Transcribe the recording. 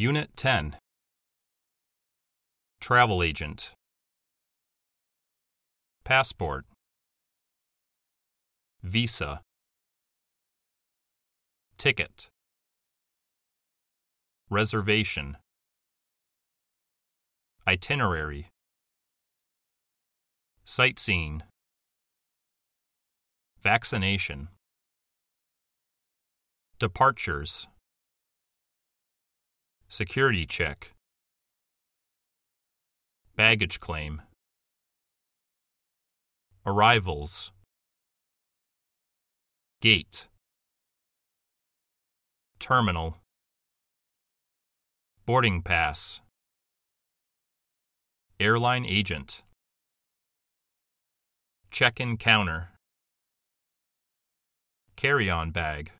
Unit 10 Travel Agent. Passport. Visa. Ticket. Reservation. Itinerary. Sightseeing. Vaccination. Departures Security check. Baggage claim. Arrivals. Gate. Terminal. Boarding pass. Airline agent. Check-in counter. Carry-on bag